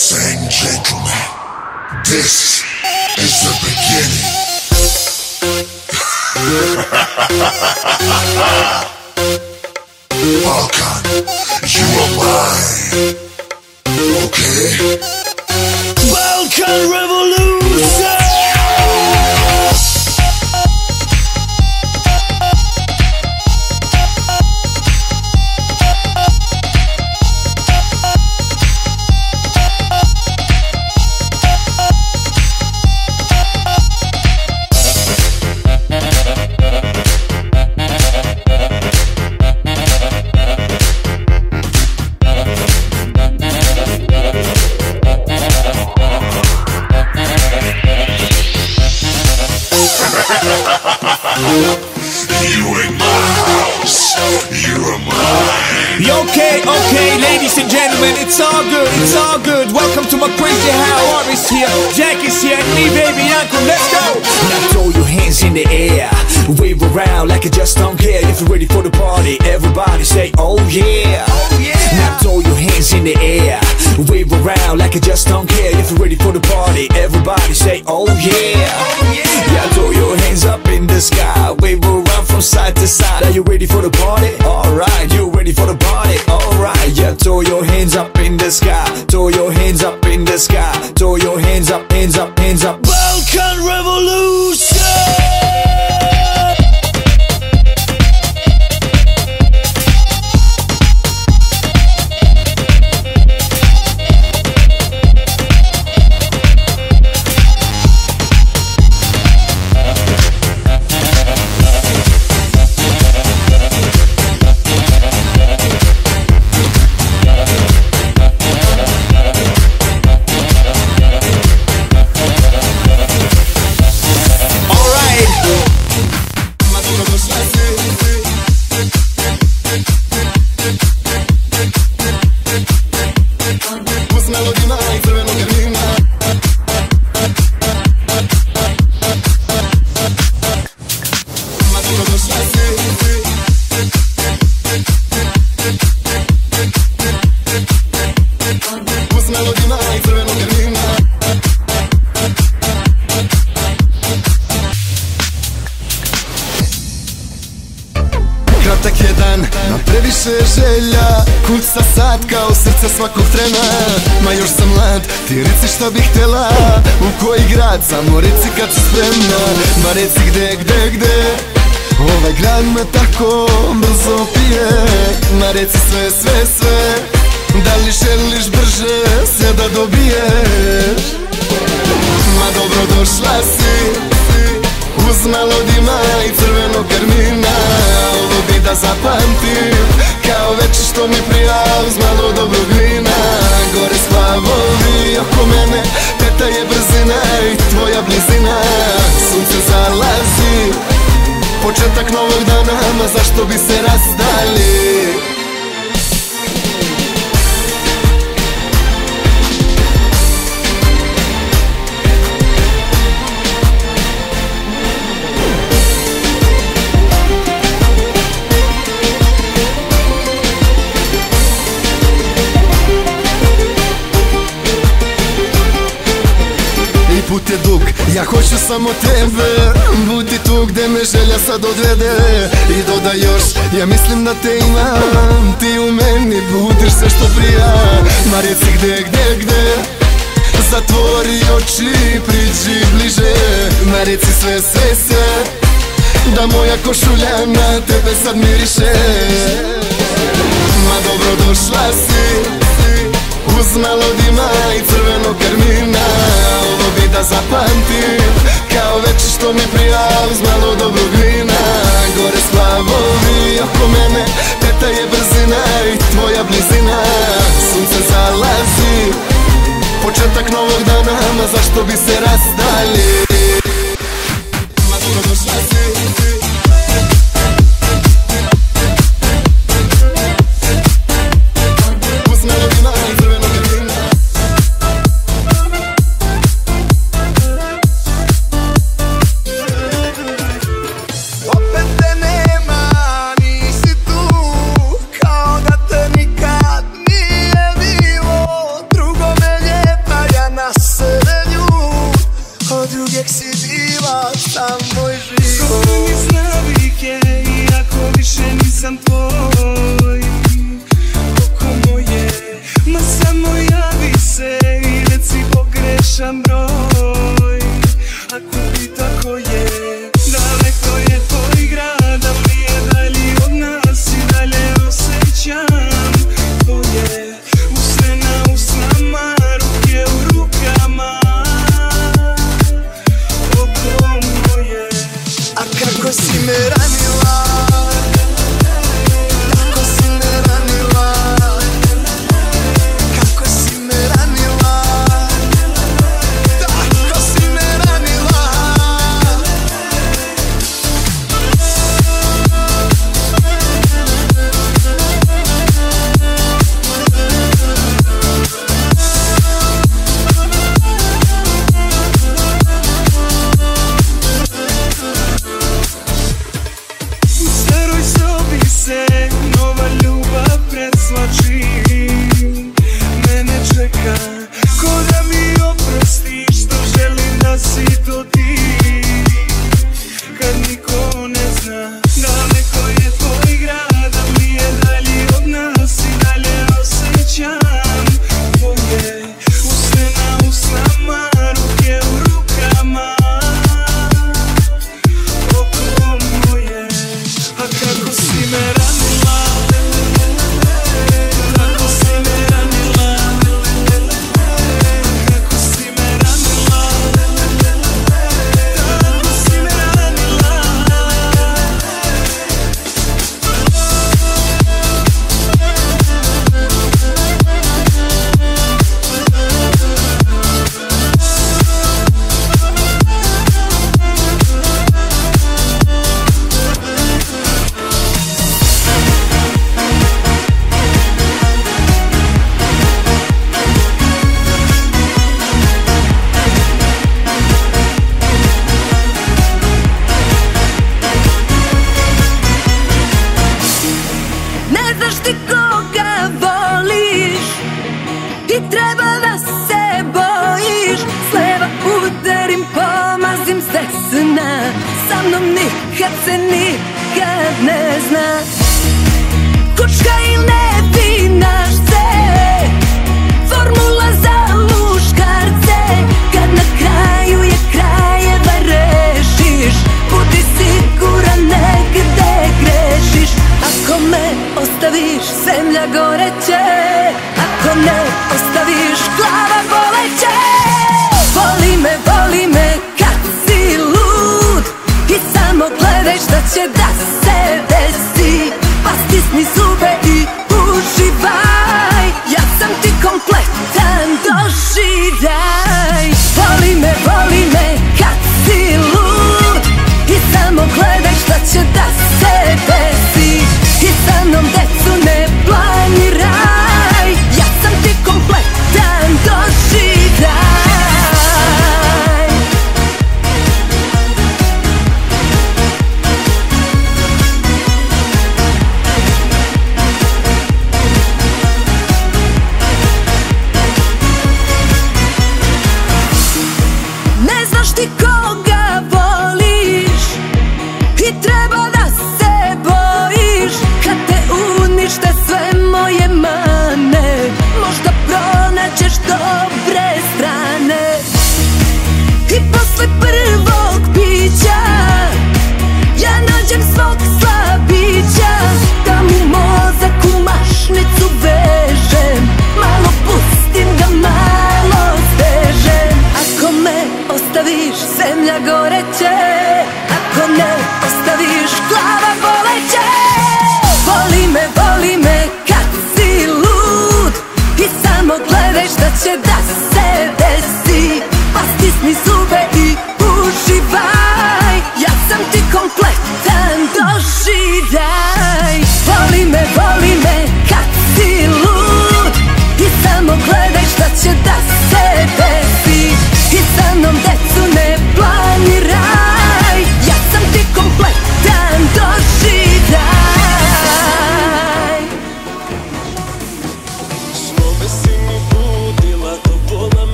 Ladies and gentlemen, this is the beginning. Balkan, you are mine. Okay? Balkan Revolution! Ladies and gentlemen, it's all good, it's all good. Welcome to my crazy how artist here. Jack is here, and me, baby, uncle, let's go. Now throw your hands in the air, wave around like you just don't care. If you're ready for the party, everybody say, oh yeah. Oh yeah. Now throw your hands in the air, wave around like you just don't care. If you're ready for the party, everybody say, oh yeah. Oh yeah. Yeah, throw your hands up in the sky, wave around from side to side. Are you ready for the party? Alright, you ready for the party? Alright, yeah, throw your hands up in the sky, throw your hands up in the sky, throw your hands up, hands up, hands up. Balkan ti reci šta bih htjela U koji grad, samo reci kad si spremna Ma reci gde, gde, gde. Ovaj grad me tako brzo pije Ma reci sve, sve, sve. Da li želiš brže sve da dobiješ? Ma dobro došla si Uz malo dima i crvenog karmina Ovo bi da zapamtim Kao veče što mi prija uz malo dobrog vina. Gore splavovi oko mene Teta je brzina i tvoja blizina. Sunce zalazi Početak novog dana, ma zašto bi se rastali Je dug, ja hoću samo tebe. Budi tu gde me želja sad odvede. I dodaj još, ja mislim da te imam. Ti u meni budiš sve što prija. Ma reci gde, gde, gde? Zatvori oči, priđi bliže. Ma reci sve, sve, sve? Da moja košulja na tebe sad miriše. Ma dobro došla si Uz malo dima i crvenog karmina Ovo bi da zapamtim Kao veče što mi prija uz malo dobrog vina. Gore splavovi oko mene Teta je brzina i tvoja blizina. Sunce zalazi Početak novog dana, ma zašto bi se rastali Ma došla si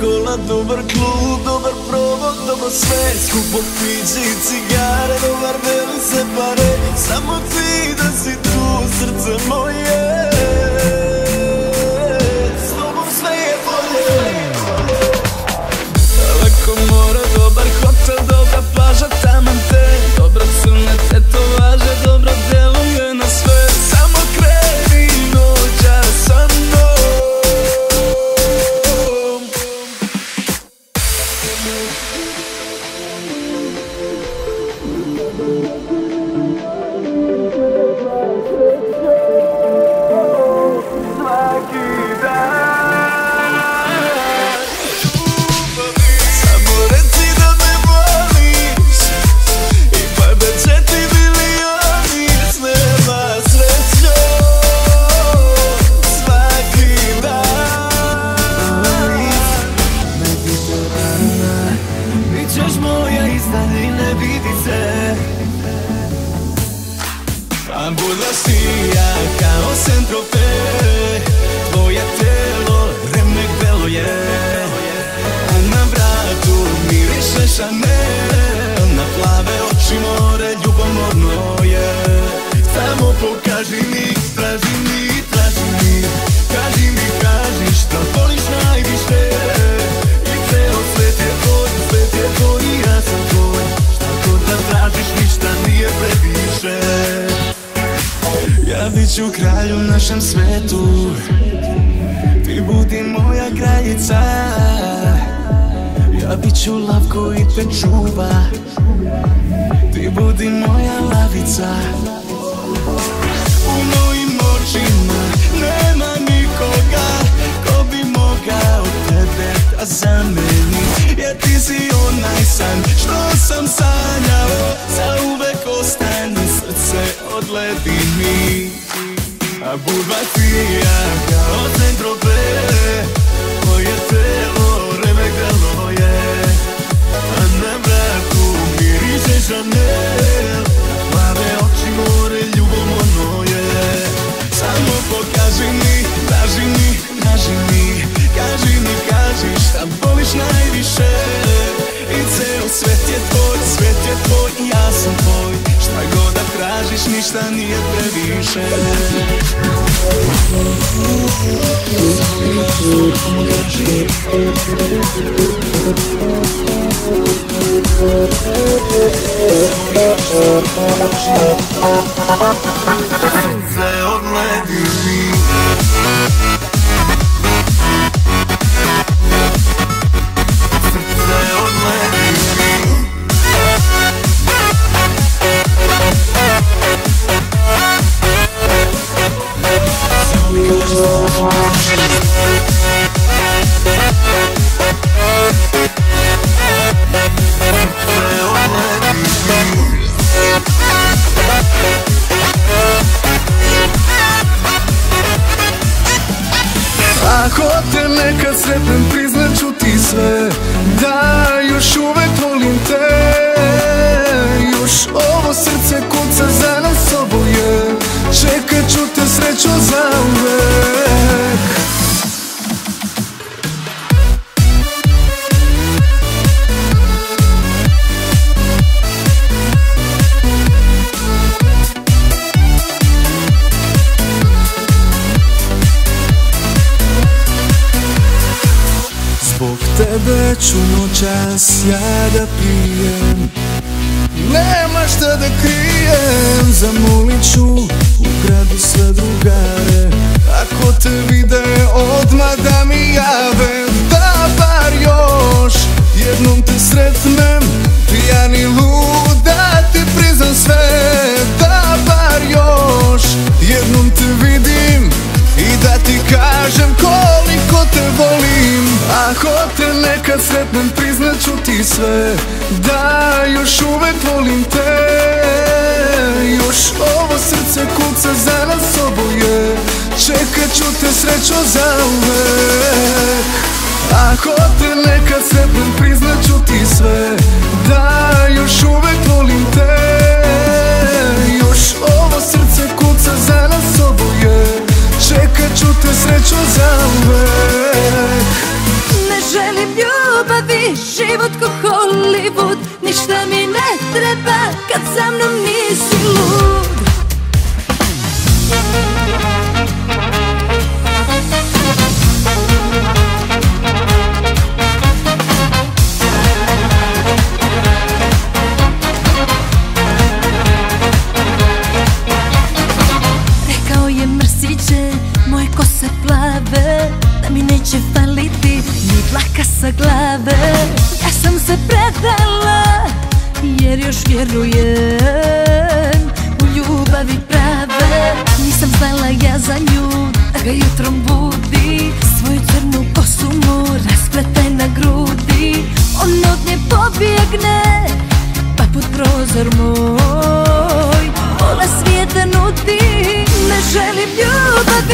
kola, dobar klub, dobar provod, dobro sve. Skupo piđe i cigare, dobar veli se pare. Samo ti da si tu, srce moje.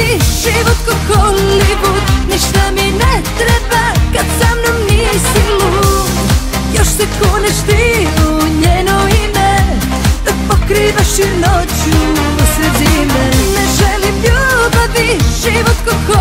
mi život ko Hollywood Ništa mi ne treba kad sa mnom nisi lud. Još se kuneš ti u njeno ime Da pokrivaš i noću usred zime. Ne želim ljubavi, život ko Hollywood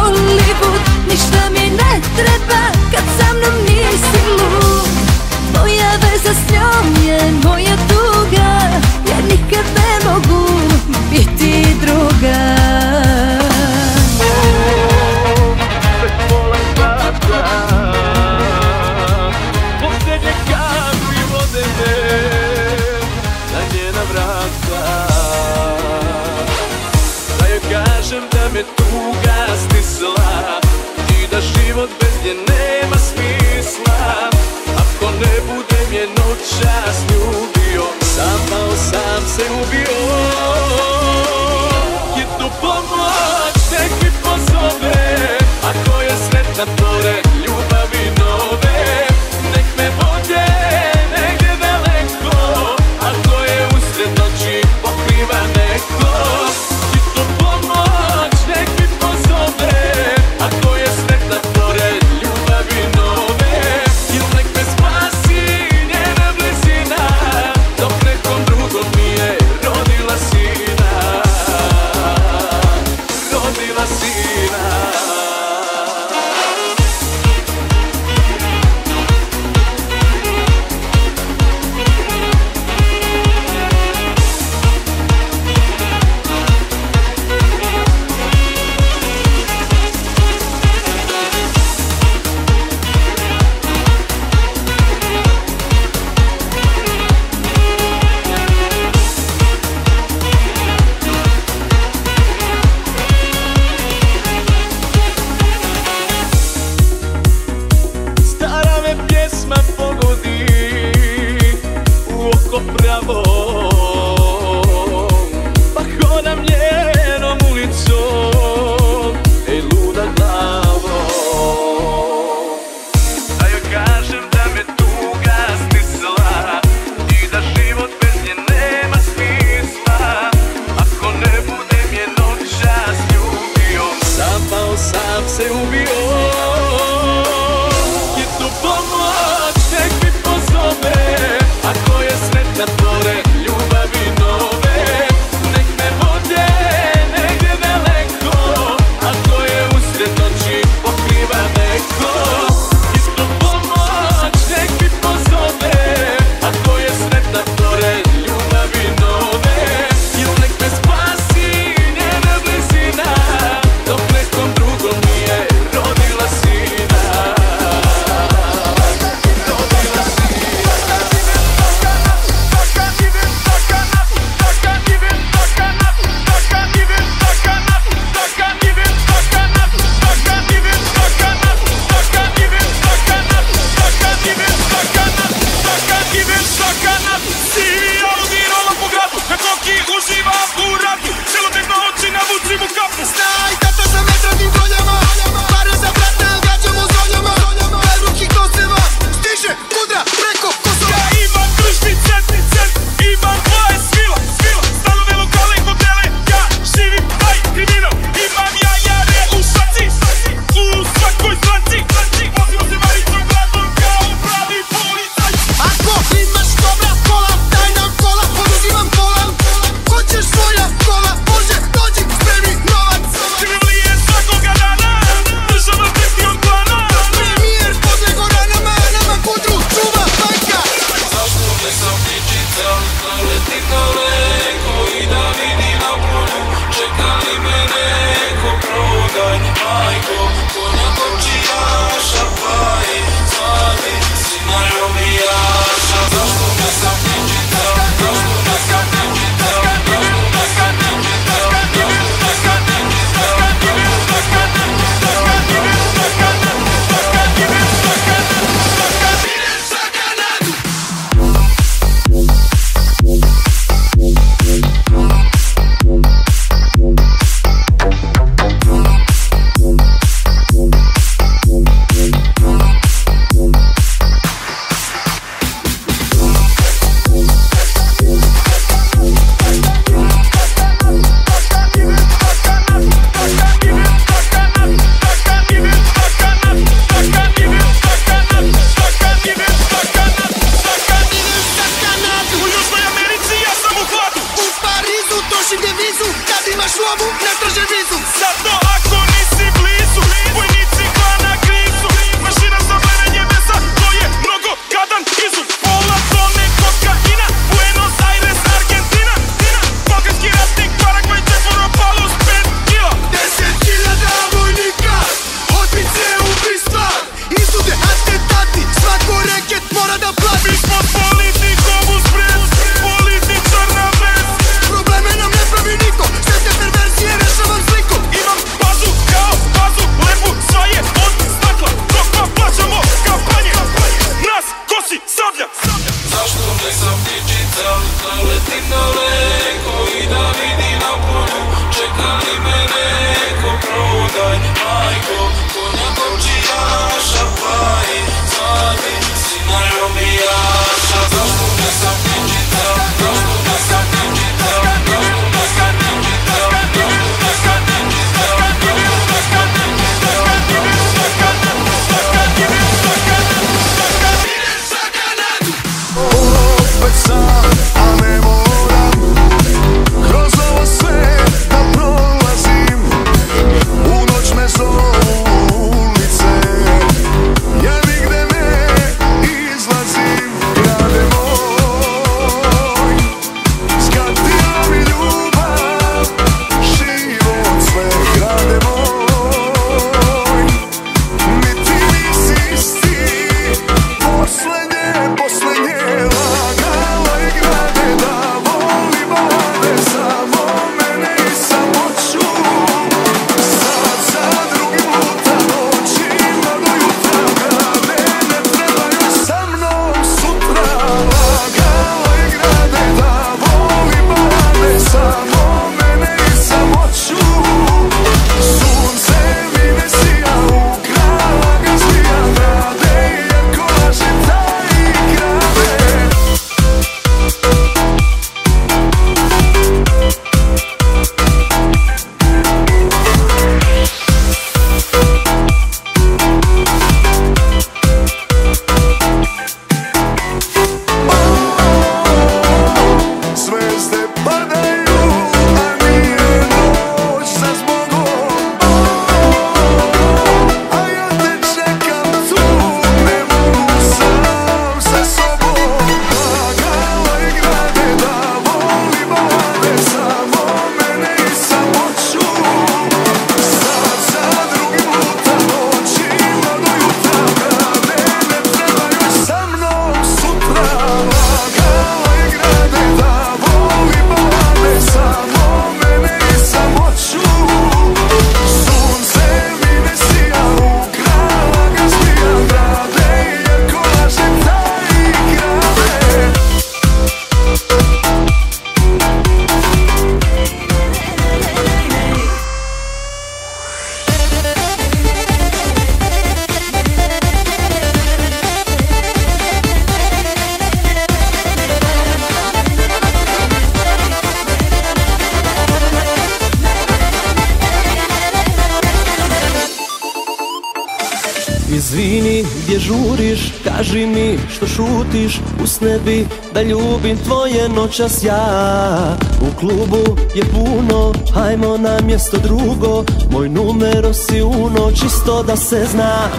Izvini, gdje žuriš, kaži mi što šutiš. Usne bi da ljubim tvoje noćas ja. U klubu je puno, hajmo na mjesto drugo. Moj numero si uno, čisto da se zna.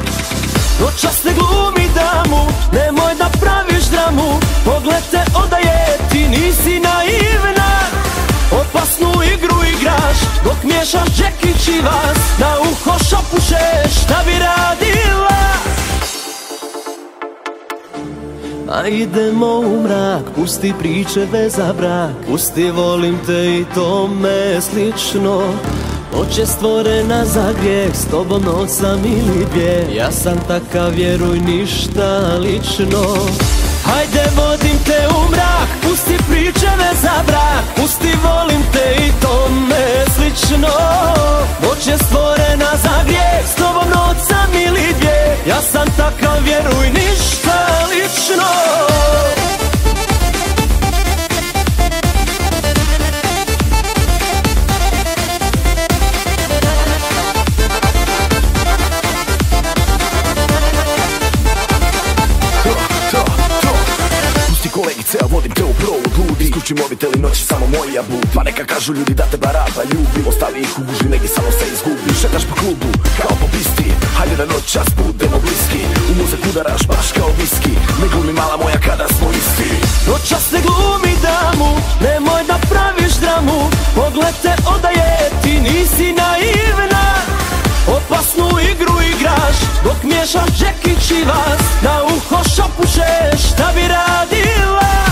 Noćas ne glumi damu, nemoj da praviš dramu. Pogled te odaje, ti nisi naivna Opasnu igru igraš, dok miješaš džekić i vas Na uho šapušeš, šta bi radila? A idemo u mrak, pusti priče veza brak Pusti volim te i tome slično. Noć je stvorena za grijeh, s tobom noć sam ili dvije. Ja sam takav, vjeruj, ništa lično Hajde vodim te u mrak, pusti priče za brak. Pusti volim te i tome slično. Noć je stvorena za grijeh, s tobom noć sam ili dvije. Ja sam takav, vjeruj, ništa lično ludi Isključi mobitel i noći samo moja budi Pa neka kažu ljudi da te baraba ljubim Ostavi ih u guži, negdje samo se izgubi. Šetaš po klubu, kao po pisti. Hajde da noćas budemo bliski. U muzek udaraš baš kao viski. Ne glumi mala moja kada smo isti. Noćas ne glumi damu, nemoj da praviš dramu. Pogled te odaje, ti nisi naivna. Opasnu igru igraš, dok miješaš džekić i vas Na uho šapušeš, šta bi radila?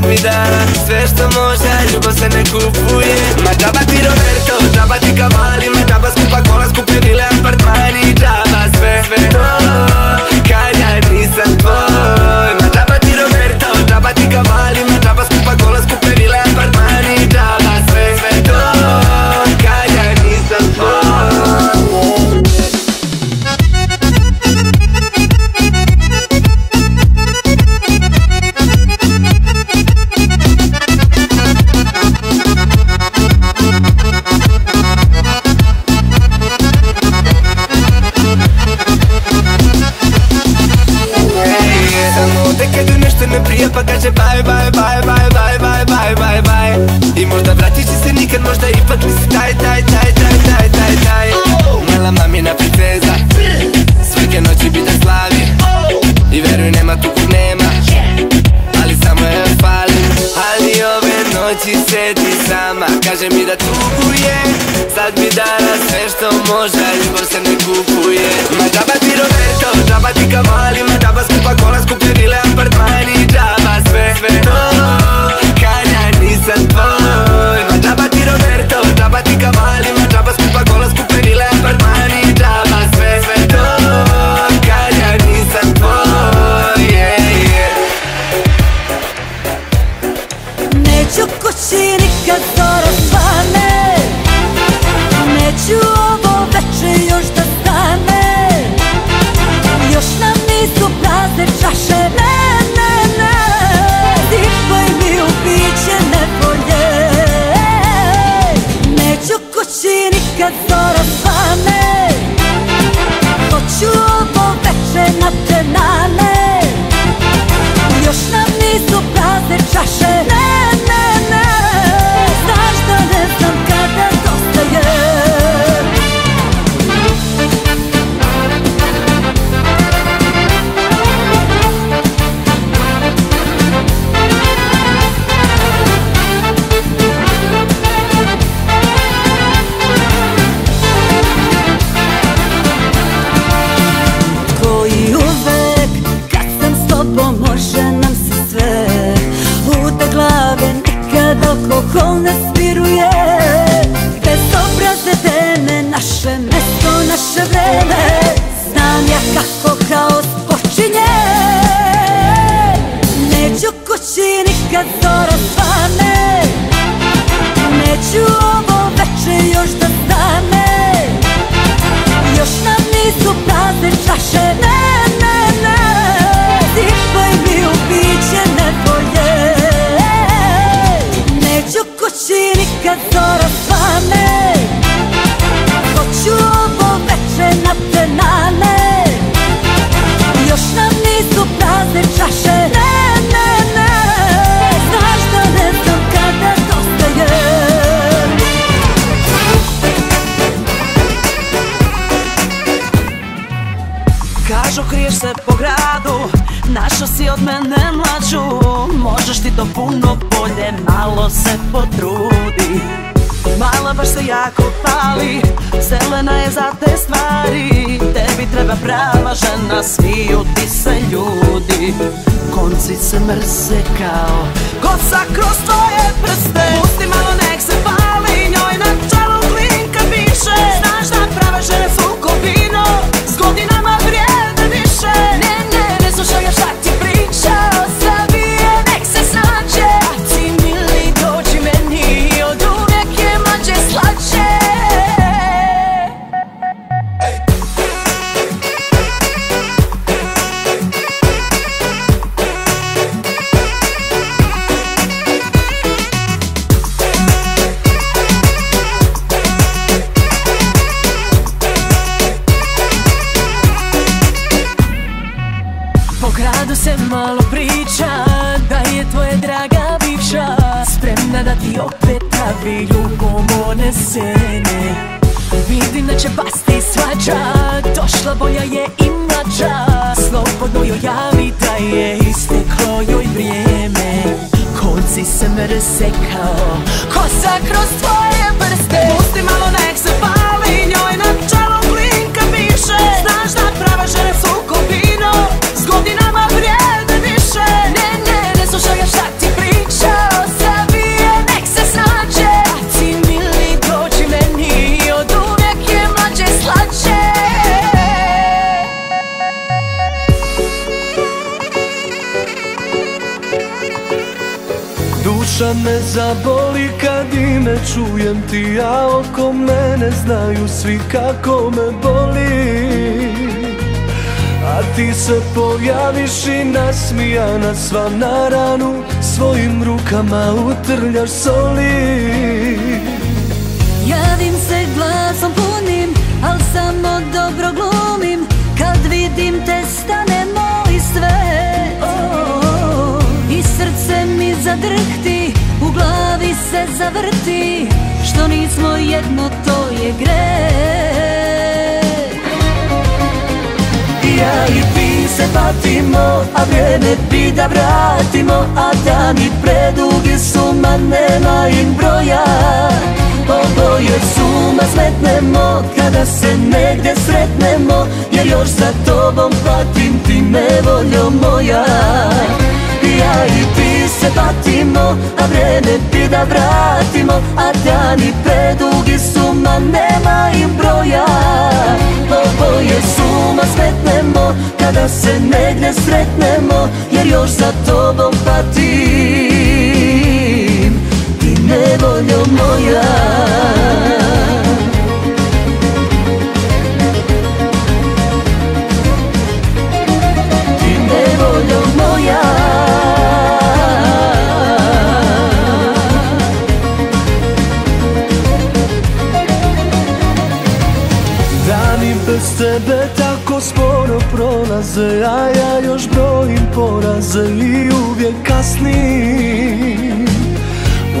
dat mi da sve što može Ljubav se ne kupuje. Ma daba ti Roberto, daba ti Cavalli Me daba skupa kola, skupi Možeš ti to puno bolje Malo se potrudi. Mala baš se jako pali Zelena je za te stvari. Tebi treba prava žena Smiju ti se ljudi. Konci se mrze kao Kosa kroz tvoje prste. Pusti malo nek se pali Njoj na čelu zaboli kad ime čujem ti A oko mene znaju svi kako me boli. A ti se pojaviš i nasmijana sva na ranu Svojim rukama utrljaš soli. Javim se glasom punim, al samo dobro glumim. Kad vidim te stane moj sve. I srce mi zadrhti, glavi se zavrti Što nismo jedno, to je greh. Ja i ti se patimo, a vrijeme bi da vratimo A dani predugi su, ma nema im broja. Oboje suma smetnemo, kada se negdje sretnemo Jer još za tobom patim ti nevoljo moja. Ja i ti se patimo, a vrijeme bi da vratimo A dani predugi su, ma nema im broja. Oboje suma smetnemo, kada se negdje sretnemo Jer još za tobom patim. Ti nevoljo moja prolaze A ja još brojim poraze i uvijek kasnim.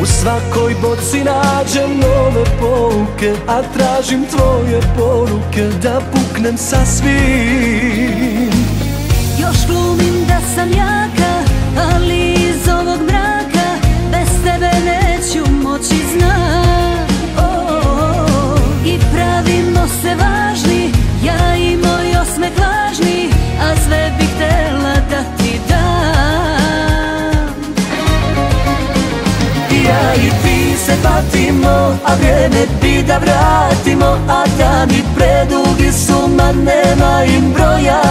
U svakoj boci nađem nove pouke A tražim tvoje poruke da puknem sa svim. Još glumim da sam jaka, ali iz ovog mraka Bez tebe neću moći znam oh, I pravimo se važni, patimo, a vrijeme bi da vratimo A dani predugi suma, nema im broja.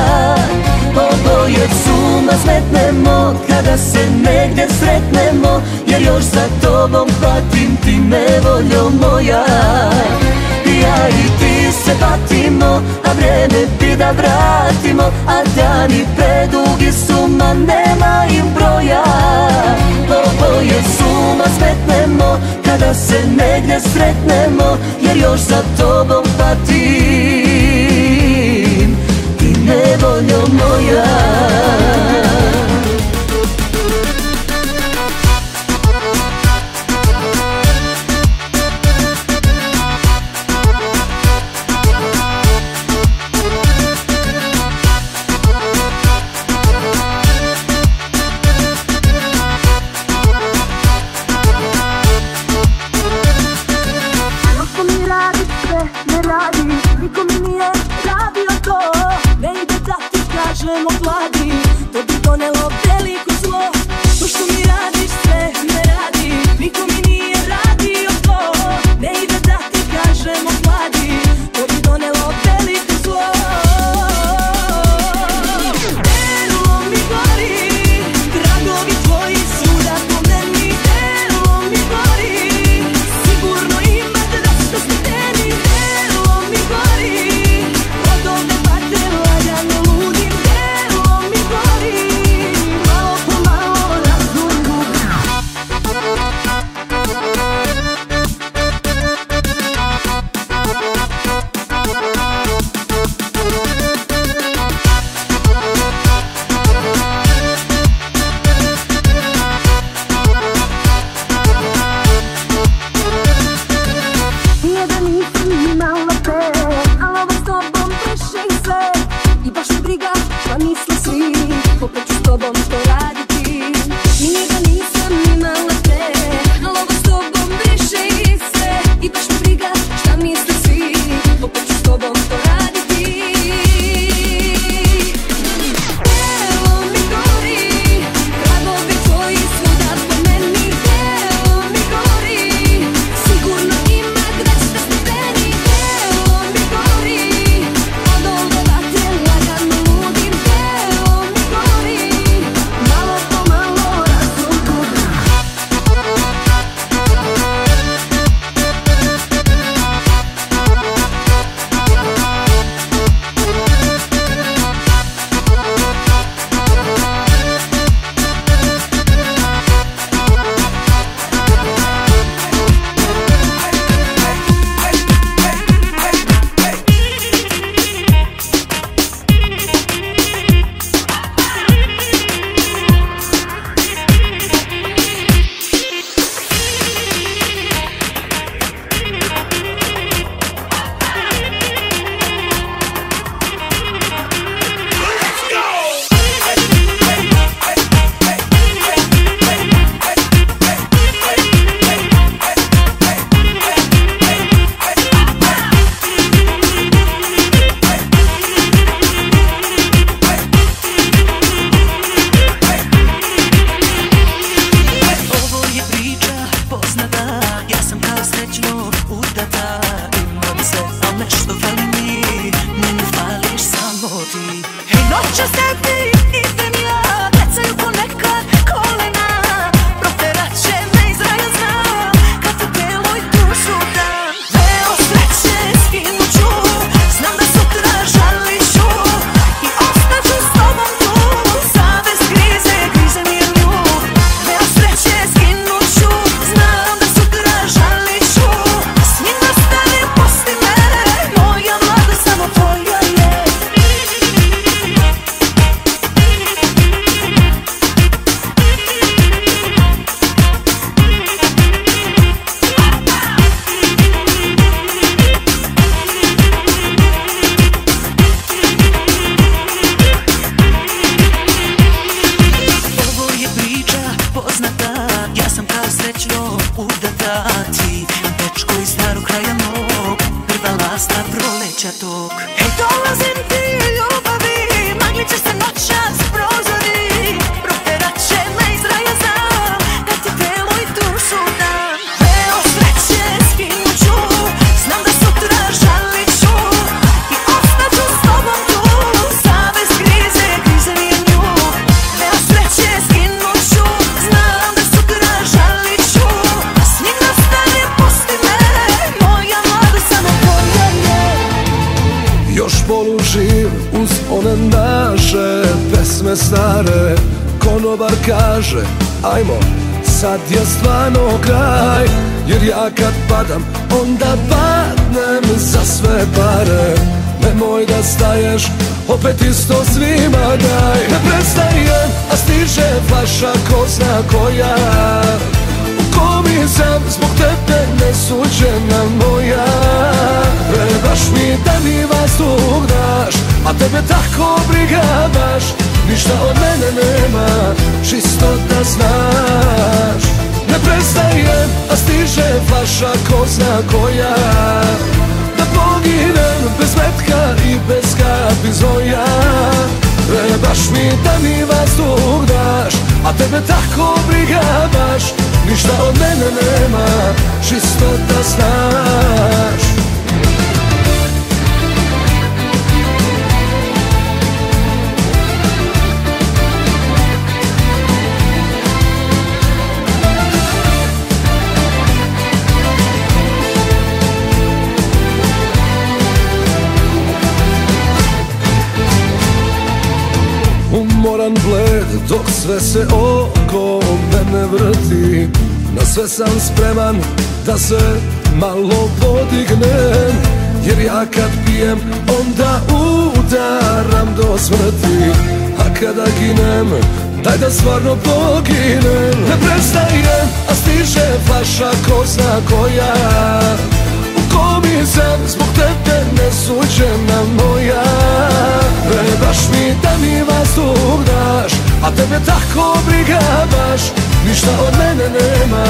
Oboje suma smetnemo, kada se negdje sretnemo Jer još za tobom patim, ti nevoljo moja. Ja i ti se batimo, a vrijeme bi da vratimo A dani predugi suma, nema im broja. Oboje suma, smetnemo, kada se negdje sretnemo Jer još za tobom patim, ti nevoljo moja. Da se malo podignem Jer ja kad pijem onda udaram do smrti. A kada ginem daj da stvarno poginem. Ne prestajem a stiže flaša ko zna koja U komi sam zbog tebe nesuđena moja. Trebaš mi da mi vazduh daš A tebe tako briga baš Ništa od mene nema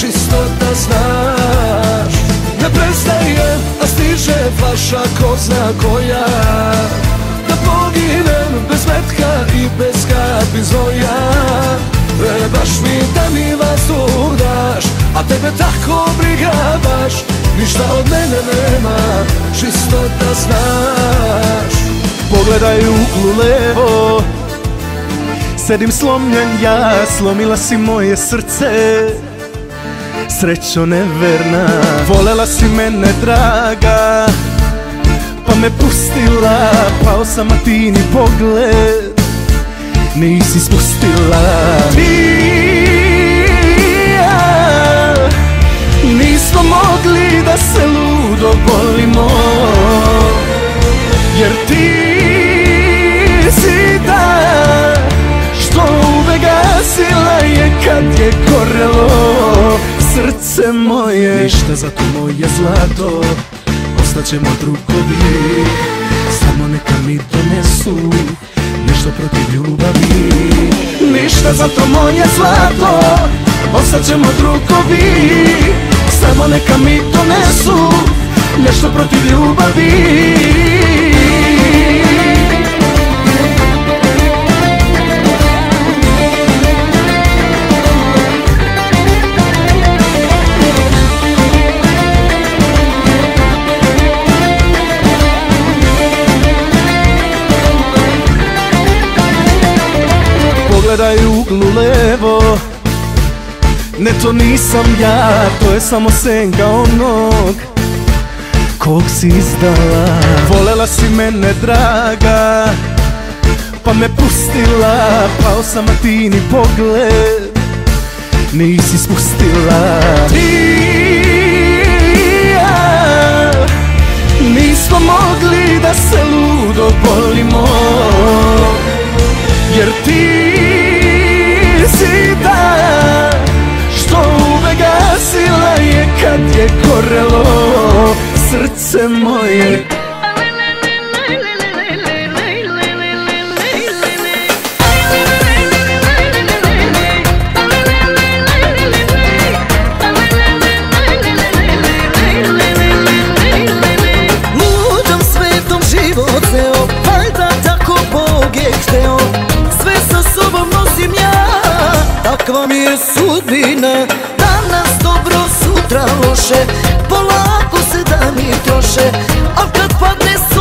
Čisto da znaš. Ne prestajem, a stiže flaša Ko zna koja. Da poginem bez metka i bez kapi znoja Trebaš mi da mi vazduh daš A tebe tako briga baš Ništa od mene nema Čisto da znaš. Pogledaj u levo Sedim slomljen ja, slomila si moje srce. Srećo neverna, volela si mene draga Pa me pustila, pao sam a ti ni pogled Nisi spustila. Ti ja Nismo mogli da se ludo volimo Jer ti si Što uvek gasila je kad je gorelo Srce moje. Ništa za to moje zlato Ostaćemo drugovi. Samo neka mi donesu Nešto protiv ljubavi. Ništa za to moje zlato Ostaćemo drugovi. Samo neka mi donesu Nešto protiv ljubavi Ne to nisam ja, to je samo senka onog Kog si izdala. Volela si mene draga Pa me pustila Pao sam a ti ni pogled Nisi spustila. Ti i ja Nismo mogli da se ludo volimo Jer ti si ta Što uvek gasila je kad je gorelo Srce moje Takva mi je sudbina. Danas dobro, sutra loše. Polako se dani troše Al kad padne sol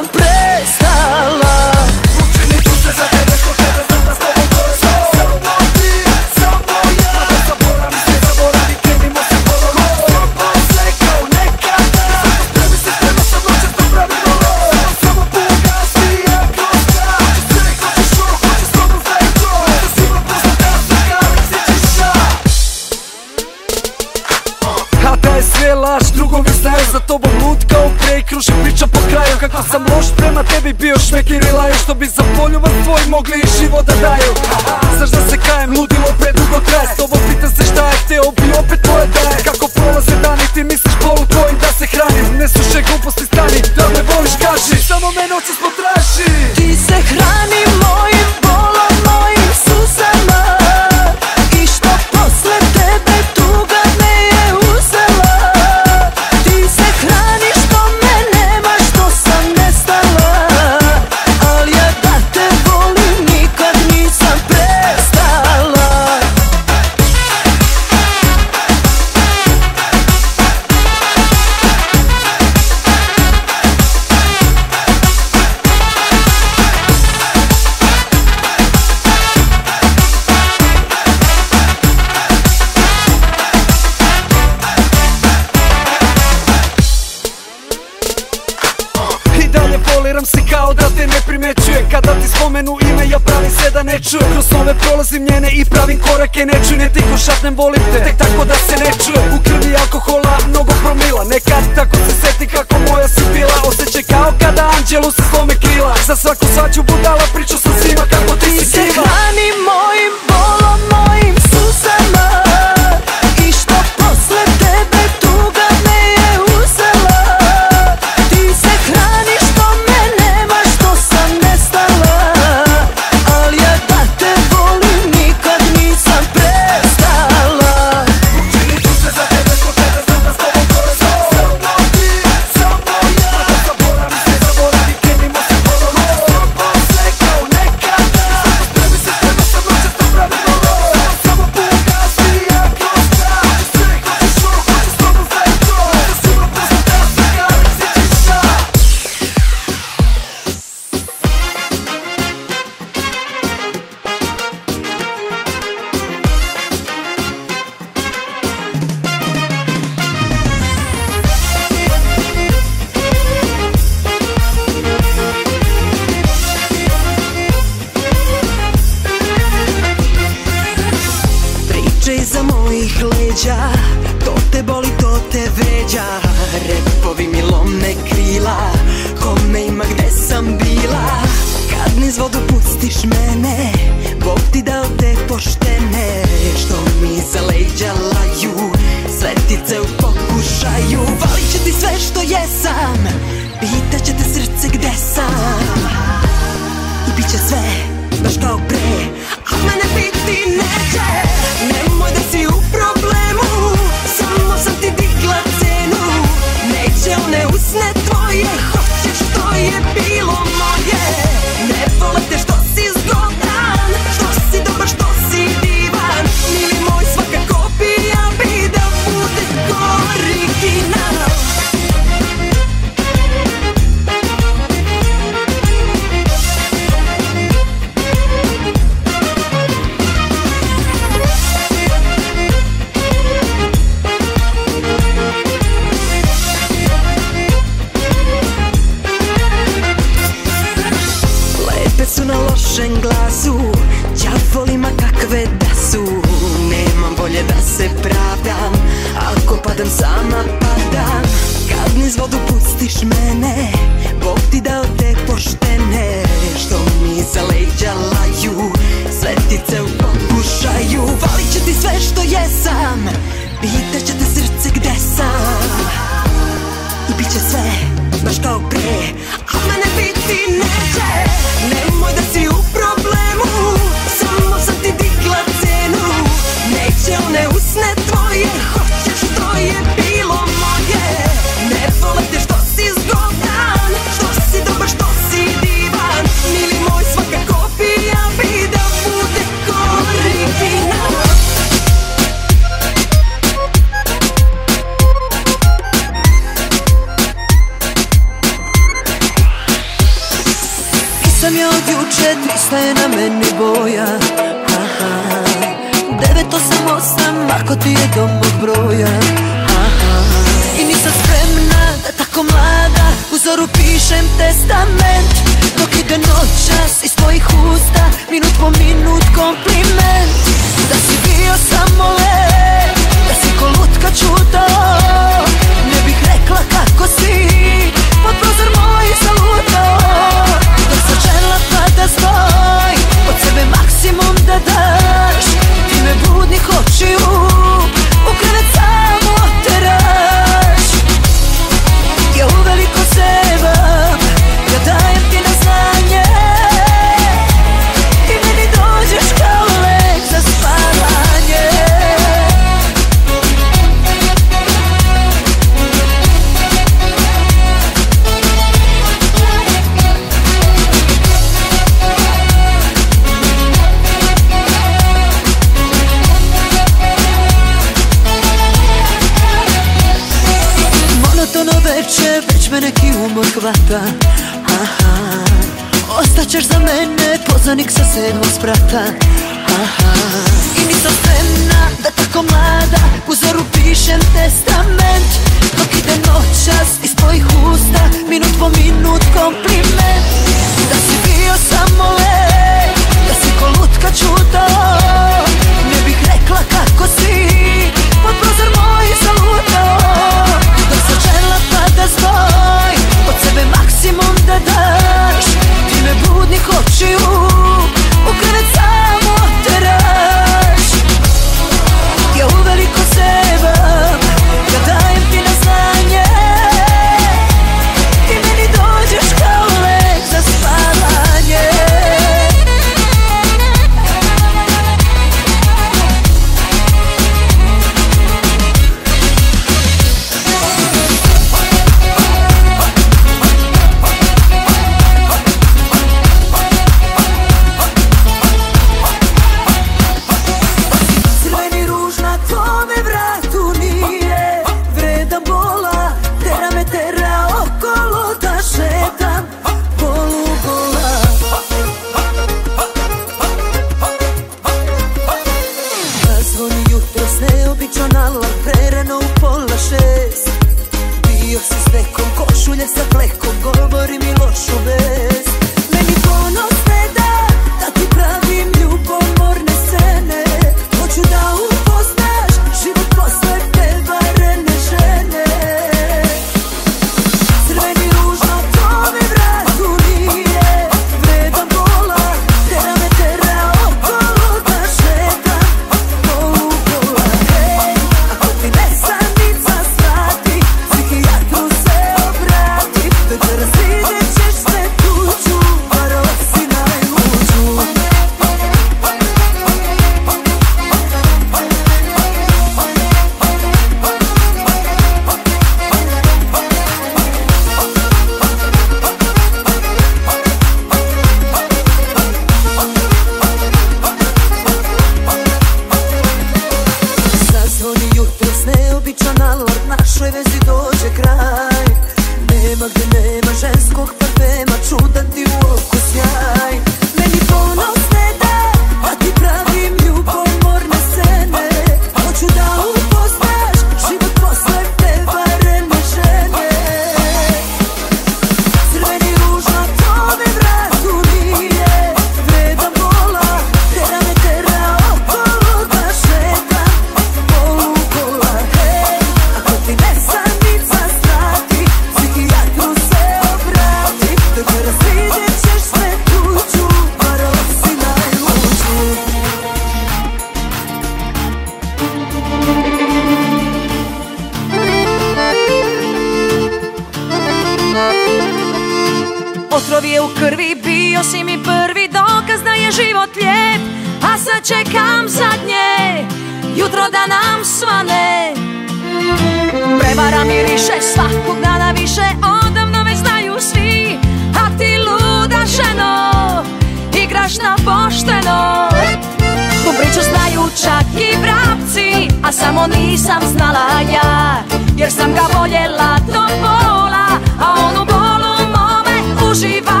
Samo nisam znala ja Jer sam ga voljela do pola A on u bolu mome uživa.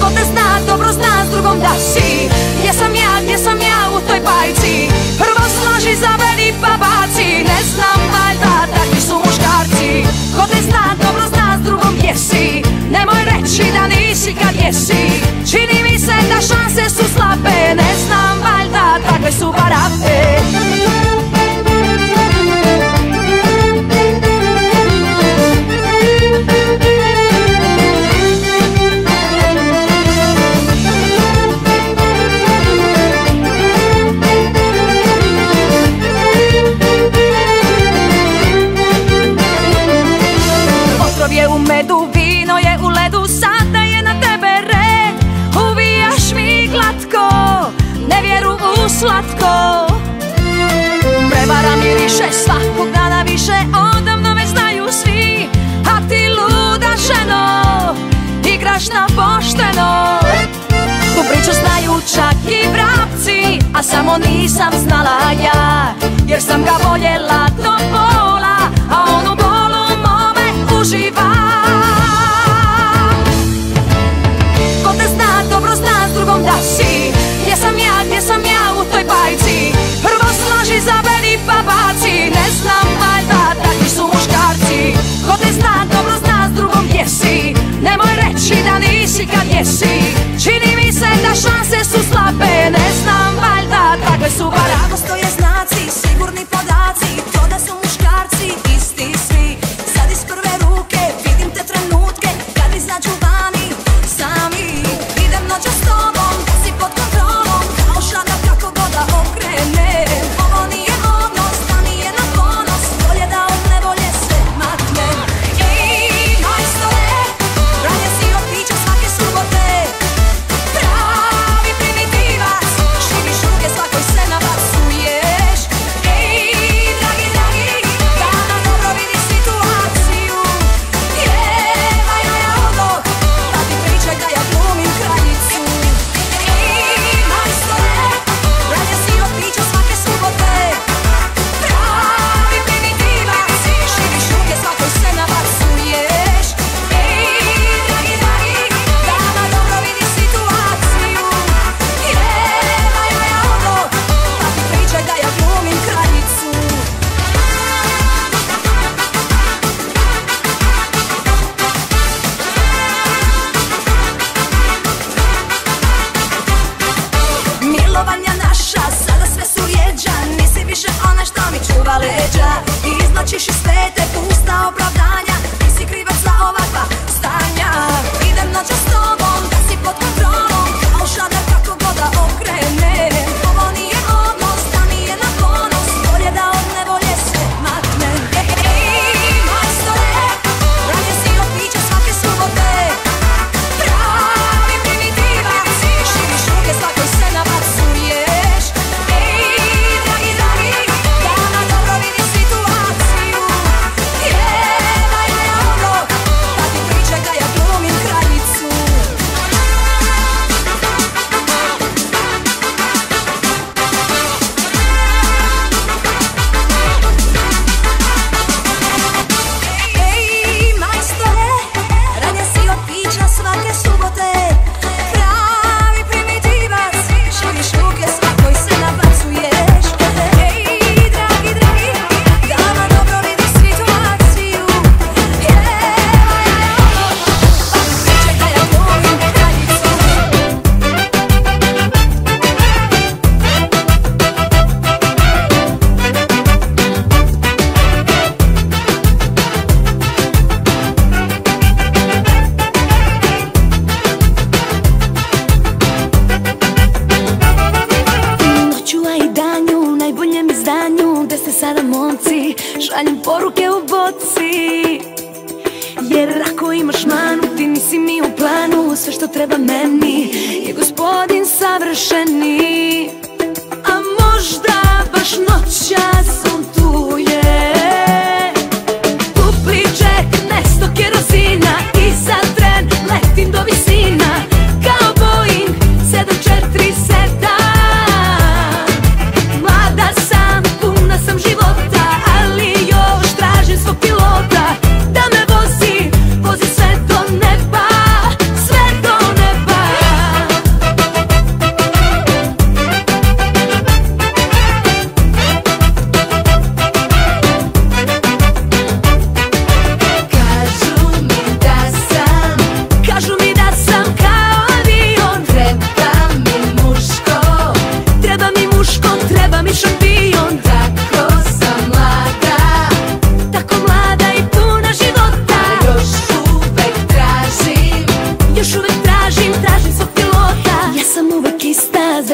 Ko te zna, dobro zna s drugom da si. Gdje sam ja, gdje sam ja u toj bajci? Prvo složi, zavedi pa baci Ne znam valjda, takvi su muškarci. Ko te zna, dobro zna s drugom gdje si? Nemoj reći da nisi kad jesi da šanse su slabe Ne znam valjda, takve su barabe Miriše svakog dana više Odavno već znaju svi. A ti luda ženo Igraš na pošteno Tu priču znaju čak i vrapci A samo nisam znala ja. Jer sam ga voljela do pola A on u bolu mome uživa. Ko te zna, dobro zna s drugom da si. Gdje sam ja, gdje sam ja u toj bajci Prvo složi, zavedi pa baci Ne znam valjda, takvi su muškarci. Ko te zna, dobro zna s drugom gdje si. Nemoj reći da nisi kad jesi. Čini mi se da šanse su slabe Ne znam valjda, takve su bara Postoje znaci, sigurni podaci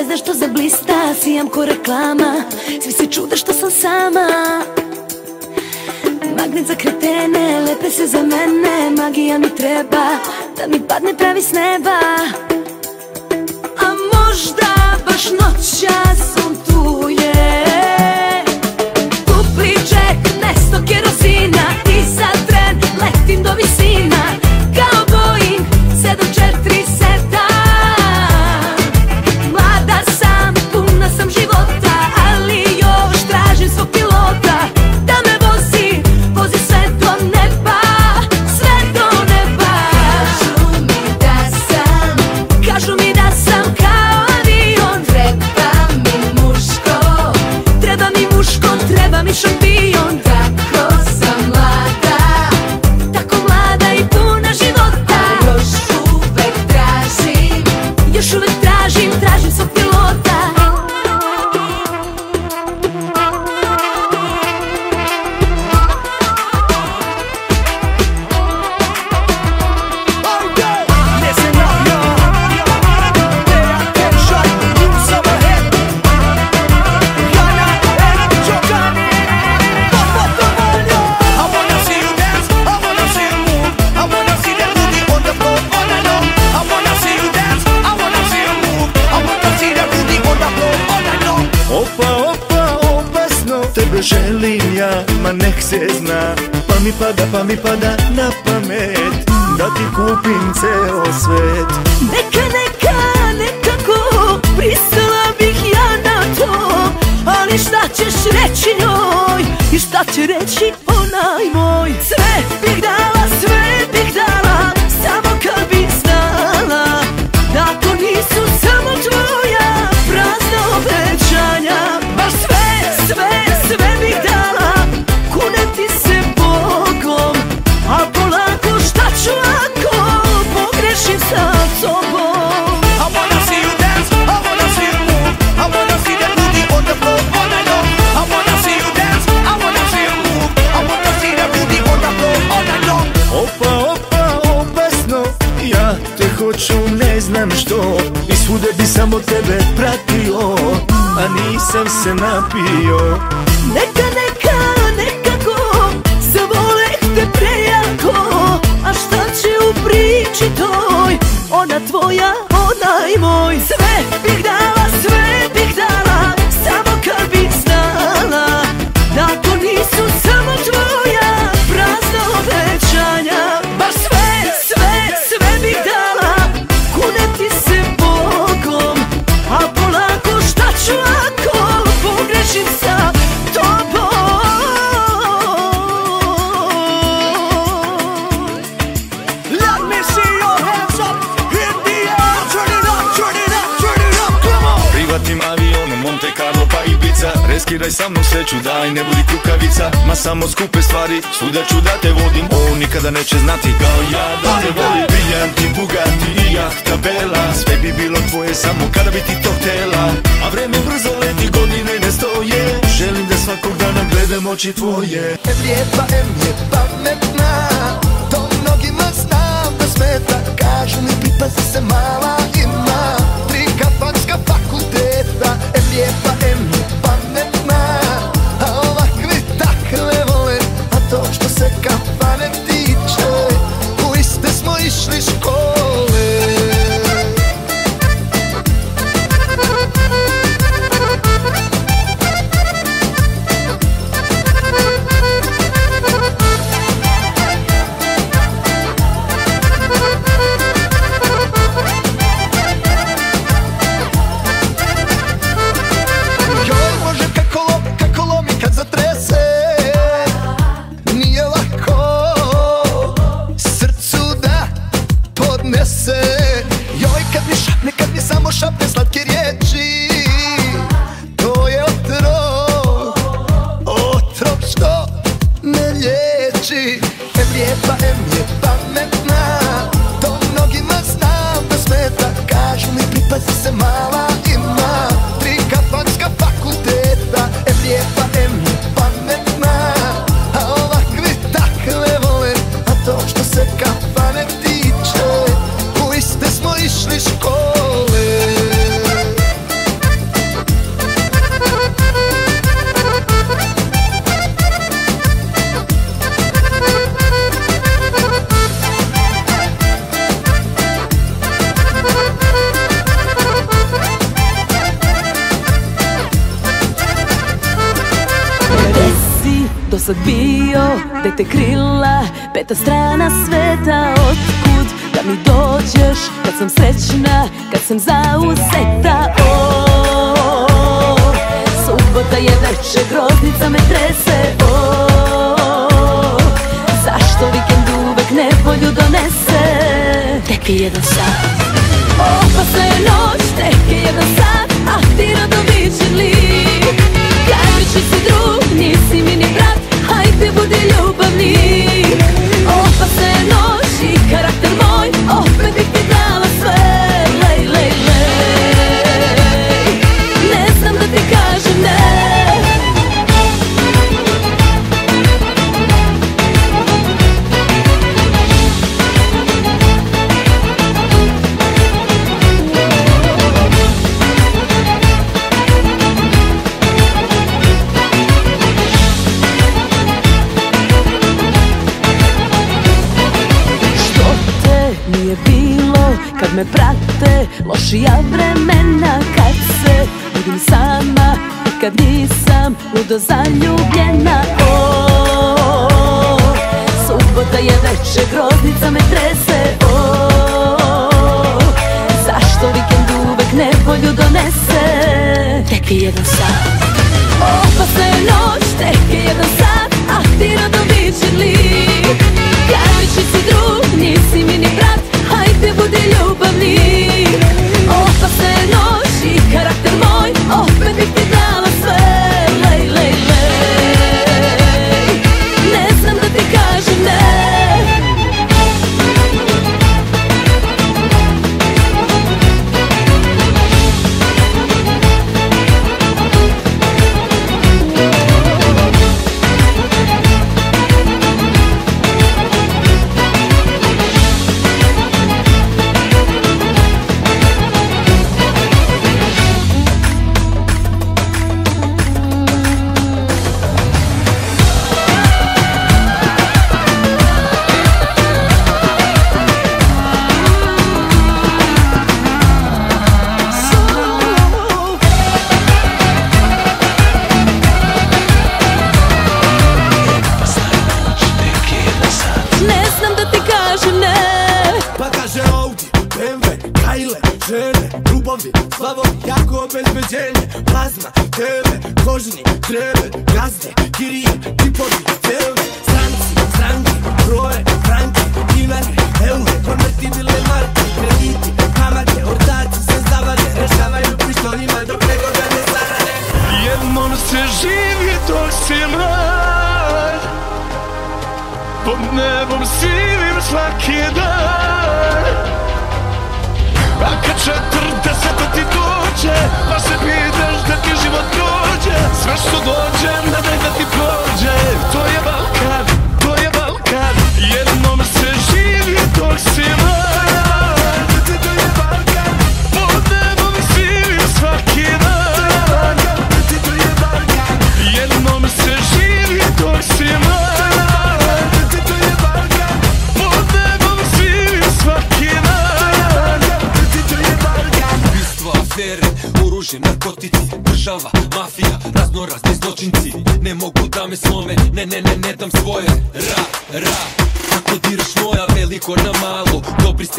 zvezda što zablista Sijam ko reklama. Svi se čude što sam sama. Magnet za kretene Lepe se za mene Magija mi treba Da mi padne pravi s neba. A možda baš noća On tu je. Kupli ček Nesto kerosina I za tren letim do visina. Kao Boeing 747 pa mi pa da σε να πιω Igraj sa mnom sreću, daj ne budi kukavica. Ma samo skupe stvari, svuda ću da te vodim. O nikada neće znati kao ja da te volim. Biljan ti, Bugatti i jahta bela. Sve bi bilo tvoje samo kada bi ti to htjela. A vreme brzo leti, godine ne stoje. Želim da svakog dana gledam oči tvoje. Em lijepa, em je pametna To mnogima znam da smeta. Kažu mi pipa si se mala.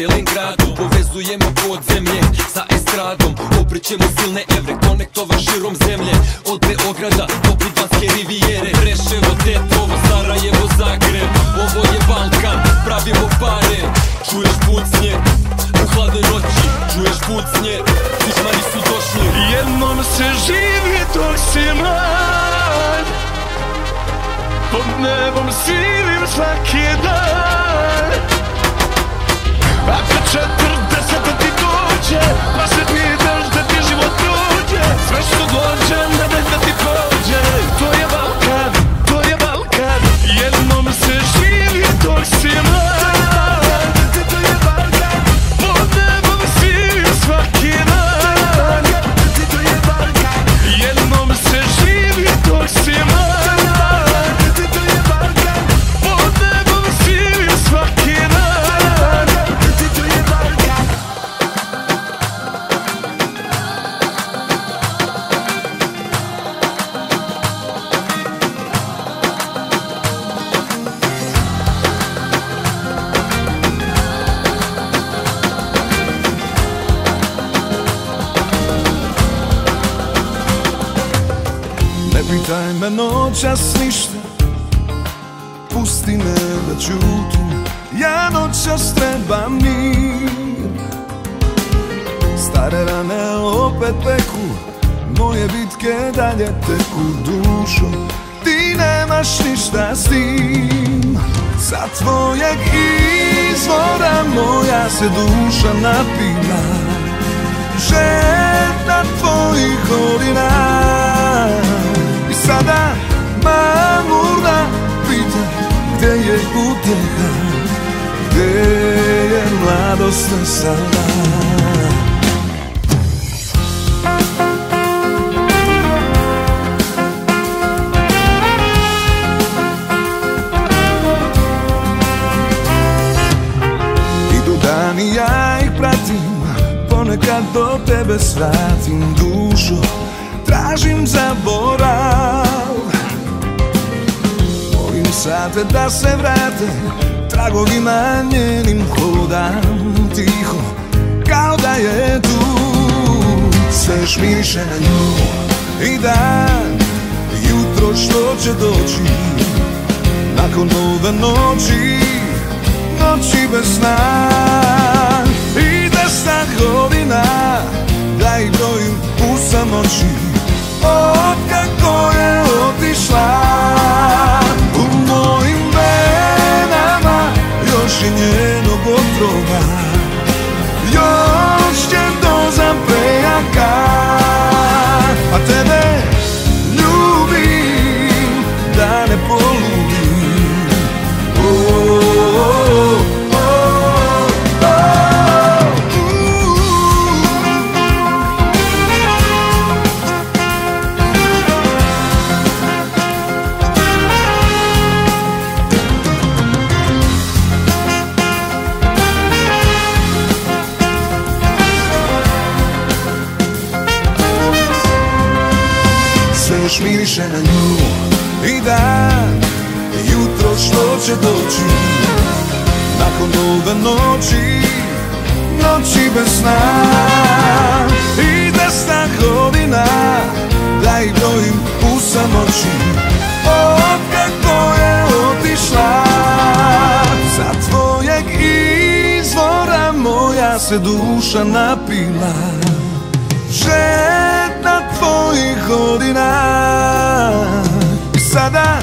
pela ingrata. sanju I dan, jutro što će doći Nakon ove noći, noći bez sna. Ide stahovina, da i brojim u samoći. Otkako je otišla U mojim venama još je njenog otrova Još će doza prejaka. I tell će doći. Nakon ove noći Noći bez sna. I desna godina Da i brojim u samoći Od kako je otišla Za tvojeg izvora Moja se duša napila. Žedna tvojih godina. Sada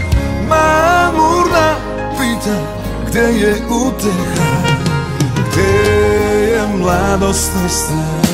mamu gdje je uteha, gdje je mladost nestala